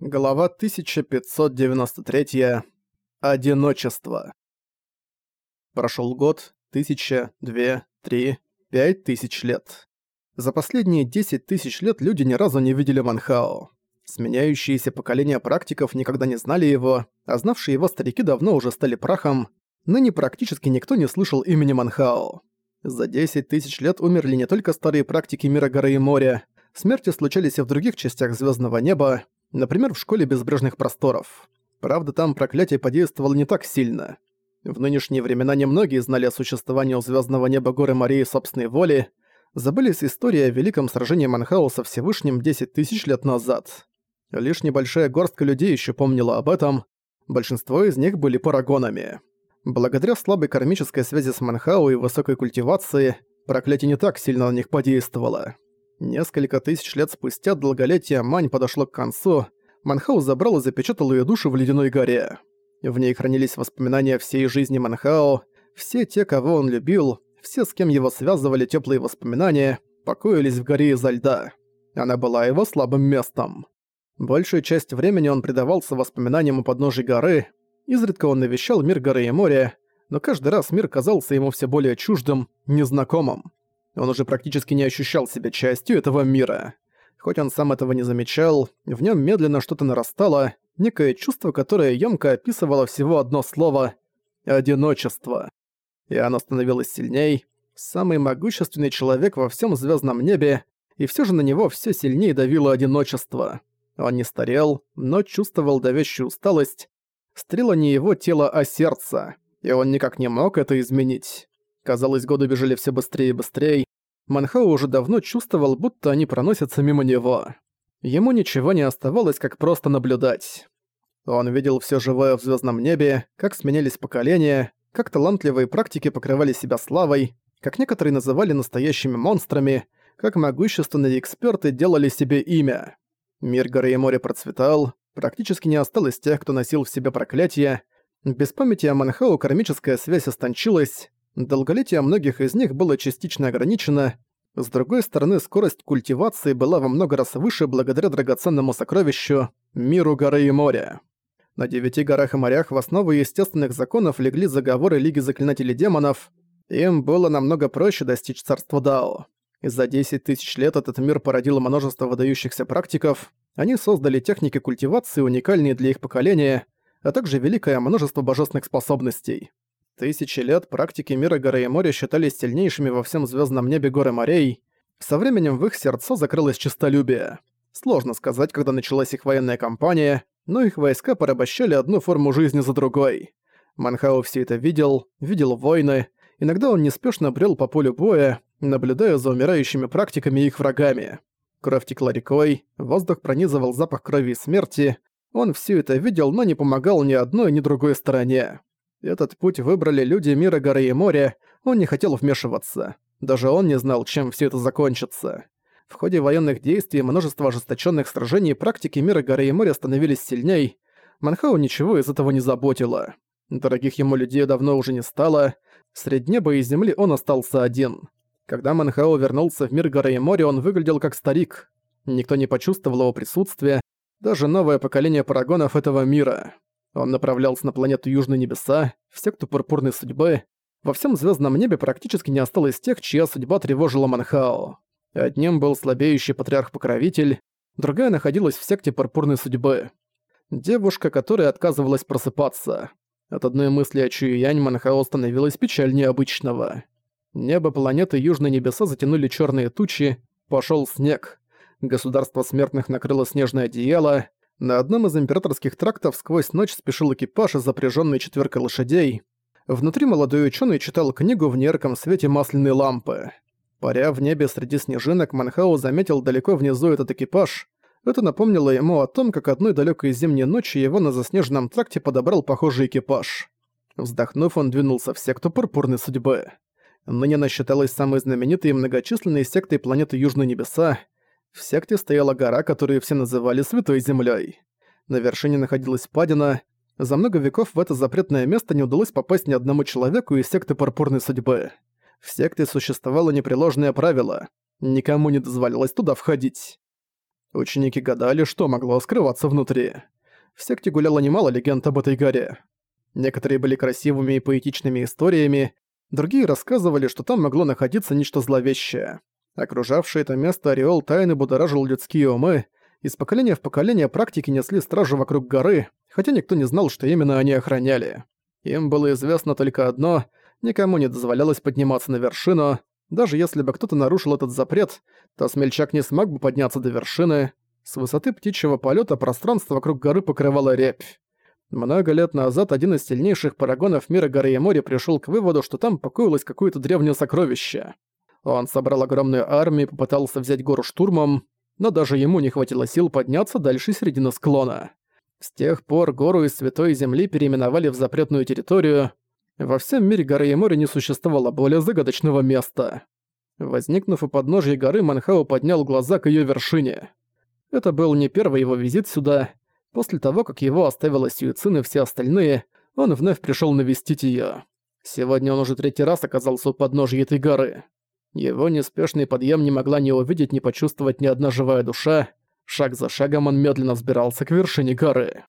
Глава 1593. Одиночество. Прошел год, тысяча, две, три, пять тысяч лет. За последние десять тысяч лет люди ни разу не видели Манхао. Сменяющиеся поколения практиков никогда не знали его, а знавшие его старики давно уже стали прахом, ныне практически никто не слышал имени Манхао. За десять тысяч лет умерли не только старые практики мира горы и моря, смерти случались и в других частях звездного неба, Например, в школе безбрежных просторов. Правда, там проклятие подействовало не так сильно. В нынешние времена немногие знали о существовании у звездного неба горы Марии собственной воли, забылись истории о великом сражении Манхау со Всевышним 10 тысяч лет назад. Лишь небольшая горстка людей еще помнила об этом, большинство из них были парагонами. Благодаря слабой кармической связи с Манхау и высокой культивации, проклятие не так сильно на них подействовало. Несколько тысяч лет спустя долголетие Мань подошло к концу, Манхау забрал и запечатал ее душу в Ледяной горе. В ней хранились воспоминания всей жизни Манхао, все те, кого он любил, все, с кем его связывали теплые воспоминания, покоились в горе изо льда. Она была его слабым местом. Большую часть времени он предавался воспоминаниям у подножия горы, изредка он навещал мир горы и моря, но каждый раз мир казался ему все более чуждым, незнакомым. Он уже практически не ощущал себя частью этого мира. Хоть он сам этого не замечал, в нем медленно что-то нарастало, некое чувство, которое ёмко описывало всего одно слово — «одиночество». И оно становилось сильней. Самый могущественный человек во всем звездном небе, и все же на него все сильнее давило одиночество. Он не старел, но чувствовал давящую усталость. Стрела не его тело, а сердце, и он никак не мог это изменить. Казалось, годы бежали все быстрее и быстрее. Манхау уже давно чувствовал, будто они проносятся мимо него. Ему ничего не оставалось, как просто наблюдать. Он видел все живое в звездном небе, как сменялись поколения, как талантливые практики покрывали себя славой, как некоторые называли настоящими монстрами, как могущественные эксперты делали себе имя. Мир горы и моря процветал, практически не осталось тех, кто носил в себе проклятие. Без памяти о Манхау кармическая связь истончилась, Долголетие многих из них было частично ограничено, с другой стороны, скорость культивации была во много раз выше благодаря драгоценному сокровищу – миру горы и моря. На девяти горах и морях в основу естественных законов легли заговоры Лиги Заклинателей Демонов. Им было намного проще достичь царства Дао. За 10 тысяч лет этот мир породил множество выдающихся практиков. Они создали техники культивации, уникальные для их поколения, а также великое множество божественных способностей. Тысячи лет практики мира горы и моря считались сильнейшими во всем звездном небе горы морей. Со временем в их сердце закрылось честолюбие. Сложно сказать, когда началась их военная кампания, но их войска порабощали одну форму жизни за другой. Манхао все это видел, видел войны, иногда он неспешно брел по полю боя, наблюдая за умирающими практиками и их врагами. Кровь текла рекой, воздух пронизывал запах крови и смерти, он все это видел, но не помогал ни одной, ни другой стороне. Этот путь выбрали люди мира горы и моря, он не хотел вмешиваться. Даже он не знал, чем все это закончится. В ходе военных действий множество ожесточенных сражений практики мира горы и моря становились сильней. Манхау ничего из этого не заботило. Дорогих ему людей давно уже не стало. Средь неба и земли он остался один. Когда Манхау вернулся в мир горы и моря, он выглядел как старик. Никто не почувствовал его присутствия, даже новое поколение парагонов этого мира. Он направлялся на планету Южные Небеса, в секту Пурпурной Судьбы. Во всем звездном небе практически не осталось тех, чья судьба тревожила Манхао. Одним был слабеющий патриарх-покровитель, другая находилась в секте Пурпурной Судьбы. Девушка, которая отказывалась просыпаться. От одной мысли о Чуюянь Манхао становилось печальнее обычного. Небо планеты Южные Небеса затянули черные тучи, пошел снег. Государство смертных накрыло снежное одеяло, на одном из императорских трактов сквозь ночь спешил экипаж, запряженный четверкой лошадей. Внутри молодой ученый читал книгу в неярком свете масляной лампы. Паря в небе среди снежинок, Манхау заметил далеко внизу этот экипаж. Это напомнило ему о том, как одной далекой зимней ночи его на заснеженном тракте подобрал похожий экипаж. Вздохнув, он двинулся в секту Пурпурной Судьбы. Ныне она считалась самой знаменитой и многочисленной сектой планеты Южные Небеса, в секте стояла гора, которую все называли Святой Землей. На вершине находилась падина. За много веков в это запретное место не удалось попасть ни одному человеку из секты Пурпурной Судьбы. В секте существовало непреложное правило. Никому не дозволялось туда входить. Ученики гадали, что могло скрываться внутри. В секте гуляло немало легенд об этой горе. Некоторые были красивыми и поэтичными историями, другие рассказывали, что там могло находиться нечто зловещее. Окружавший это место ореол тайны будоражил людские умы, из поколения в поколение практики несли стражу вокруг горы, хотя никто не знал, что именно они охраняли. Им было известно только одно — никому не дозволялось подниматься на вершину. Даже если бы кто-то нарушил этот запрет, то смельчак не смог бы подняться до вершины. С высоты птичьего полета пространство вокруг горы покрывало репь. Много лет назад один из сильнейших парагонов мира горы и моря пришел к выводу, что там покоилось какое-то древнее сокровище. Он собрал огромную армию и попытался взять гору штурмом, но даже ему не хватило сил подняться дальше середины склона. С тех пор гору из Святой Земли переименовали в запретную территорию. Во всем мире горы и моря не существовало более загадочного места. Возникнув у подножья горы, Манхау поднял глаза к ее вершине. Это был не первый его визит сюда. После того, как его оставила Сюицин и все остальные, он вновь пришел навестить ее. Сегодня он уже третий раз оказался у подножья этой горы. Его неспешный подъем не могла ни увидеть, ни почувствовать ни одна живая душа. Шаг за шагом он медленно взбирался к вершине горы.